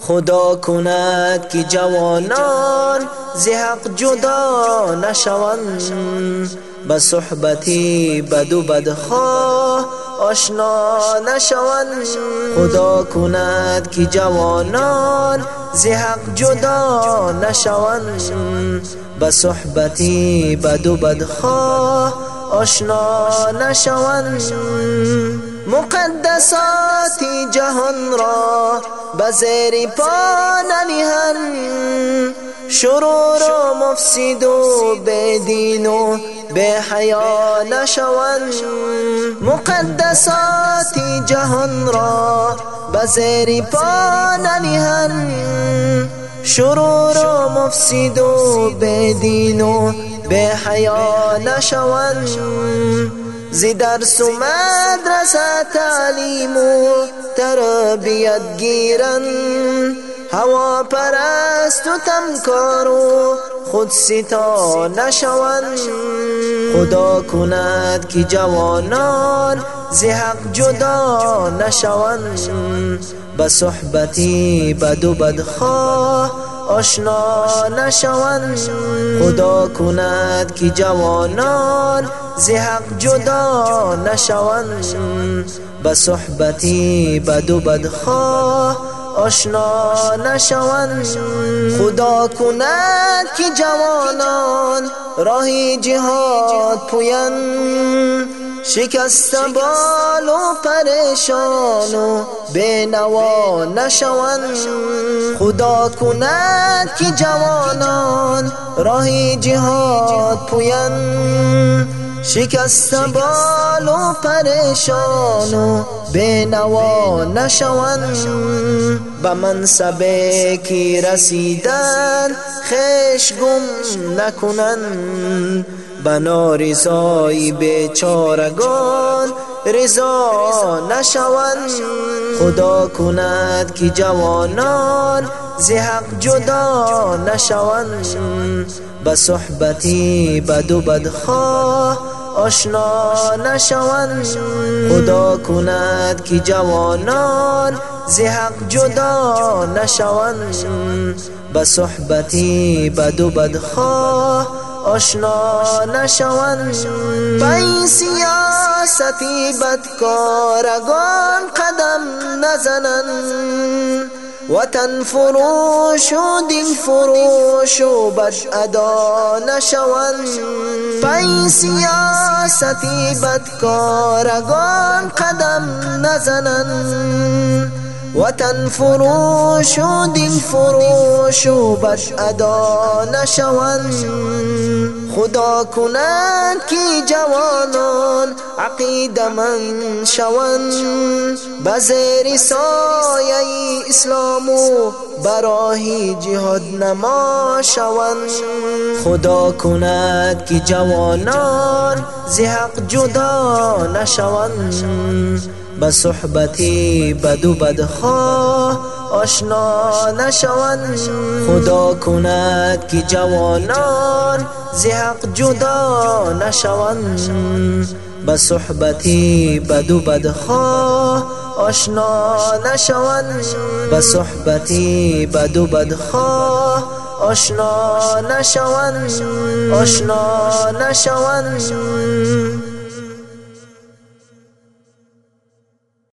خدا کند که جوانان زحق جدا نشوند به صحبتی بد و بدخواه آشنا نشوند. خدا کند که جوانان زحق جدا نشوند به صحبتی بد و بدخواه آشنا نشوند. مقدسات جهان را به زیر پا ننهن شرور و مفسد و بدین و به حیا نشوند مقدسات جهان را به زیر پا ننهن شرور و مفسد و بدین و به حیا نشوند و مدرسه تعلیم و تربیت گیرن هوا پرست و تمکار و خود ستا نشوند خدا کند که جوانان زحق جدا نشوند به صحبتی بد و بدخواه آشنا نشوند. خدا کند که جوانان زحق جدا نشوند. به صحبتی بد و بدخواه آشنا نشوند. خدا کند که جوانان راهی جهاد پوین شکست بال و پریشان و بینوا نشوند. خدا کند که جوانان راهی جهاد پوین شکست بال و پریشان و بینوا نشوند. به منصب کی رسیدن خش گم نکنند. بنا رضای بیچارگان رضا نشوند. خدا کند که جوانان زحق جدا نشوند. به صحبتی بد و بدخواه آشنا نشوند. خدا کند که جوانان زحق جدا نشوند. به صحبتی بد و بدخواه آشنا نشوند. پای سیاستی بدکارگان قدم نزنند. وطن فروش و دین فروش و بد ادا نشوند. پای سیاستی بدکارگان قدم نزنند. وطن فروش و دین فروش و بد ادا نشوند. خدا کنند که جوانان عقیده من شوند. بزیر سایه اسلام و براهی جهاد نما شوند. خدا کند که جوانان زحق جدا نشوند. به صحبتی بد و آشنا نشوند. خدا کند که جوانان زحق جدا نشوند. به صحبتی بد و آشنا نشوند. به صحبتی بد و آشنا نشوند. آشنا نشوند.